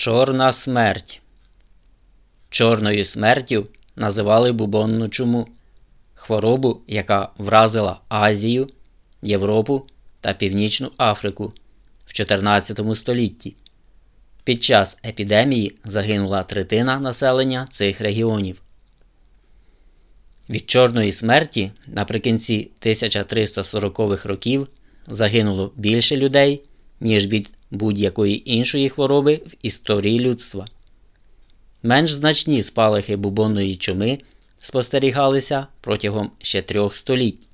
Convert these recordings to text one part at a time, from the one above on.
Чорна смерть. Чорною смертю називали бубонну чуму, хворобу, яка вразила Азію, Європу та Північну Африку в 14 столітті. Під час епідемії загинула третина населення цих регіонів. Від чорної смерті наприкінці 1340-х років загинуло більше людей, ніж від будь-якої іншої хвороби в історії людства. Менш значні спалахи бубонної чуми спостерігалися протягом ще трьох століть.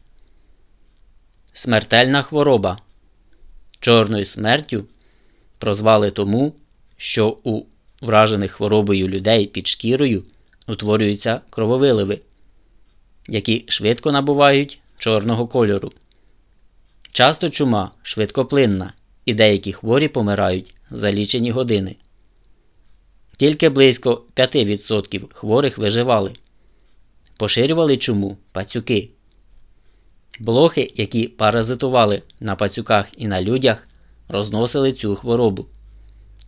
Смертельна хвороба чорною смертю прозвали тому, що у вражених хворобою людей під шкірою утворюються крововиливи, які швидко набувають чорного кольору. Часто чума швидкоплинна і деякі хворі помирають за лічені години. Тільки близько 5% хворих виживали, поширювали чуму пацюки. Блохи, які паразитували на пацюках і на людях, розносили цю хворобу.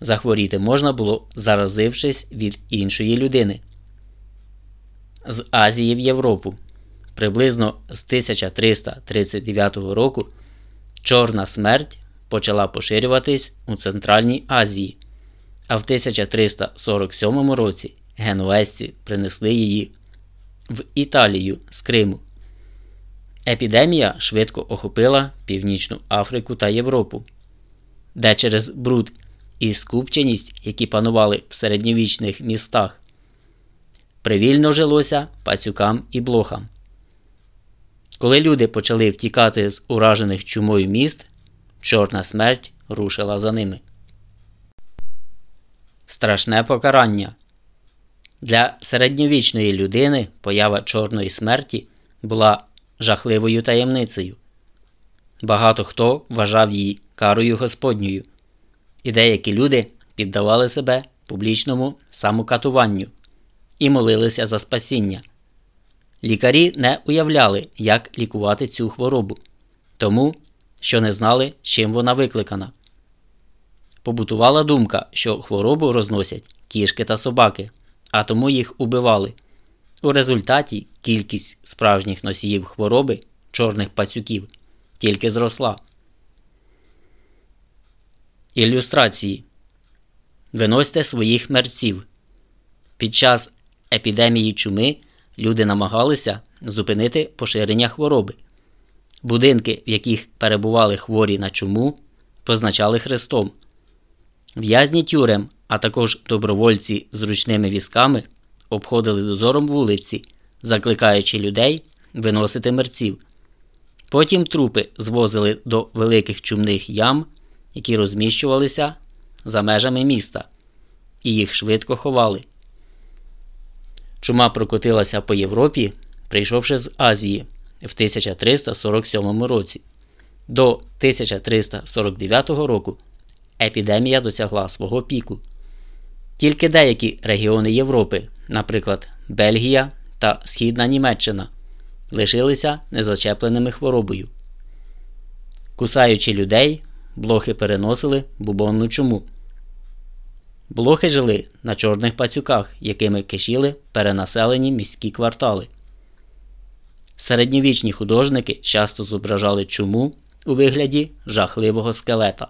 Захворіти можна було, заразившись від іншої людини. З Азії в Європу. Приблизно з 1339 року Чорна смерть почала поширюватись у Центральній Азії, а в 1347 році генуезці принесли її в Італію з Криму. Епідемія швидко охопила Північну Африку та Європу, де через бруд і скупченість, які панували в середньовічних містах, привільно жилося пацюкам і блохам. Коли люди почали втікати з уражених чумою міст, чорна смерть рушила за ними. Страшне покарання для середньовічної людини поява чорної смерті була жахливою таємницею. Багато хто вважав її карою Господньою, і деякі люди піддавали себе публічному самокатуванню і молилися за спасіння. Лікарі не уявляли, як лікувати цю хворобу, тому що не знали, чим вона викликана. Побутувала думка, що хворобу розносять кішки та собаки, а тому їх убивали. У результаті кількість справжніх носіїв хвороби чорних пацюків тільки зросла. Ілюстрації Виносьте своїх мерців. Під час епідемії чуми люди намагалися зупинити поширення хвороби. Будинки, в яких перебували хворі на чуму, позначали хрестом. В'язні тюрем, а також добровольці з ручними візками обходили дозором вулиці, закликаючи людей виносити мерців. Потім трупи звозили до великих чумних ям, які розміщувалися за межами міста, і їх швидко ховали. Чума прокотилася по Європі, прийшовши з Азії в 1347 році. До 1349 року епідемія досягла свого піку. Тільки деякі регіони Європи, наприклад, Бельгія та Східна Німеччина, лишилися незачепленими хворобою. Кусаючи людей, блохи переносили бубонну чуму. Блохи жили на чорних пацюках, якими кишіли перенаселені міські квартали. Середньовічні художники часто зображали чуму у вигляді жахливого скелета.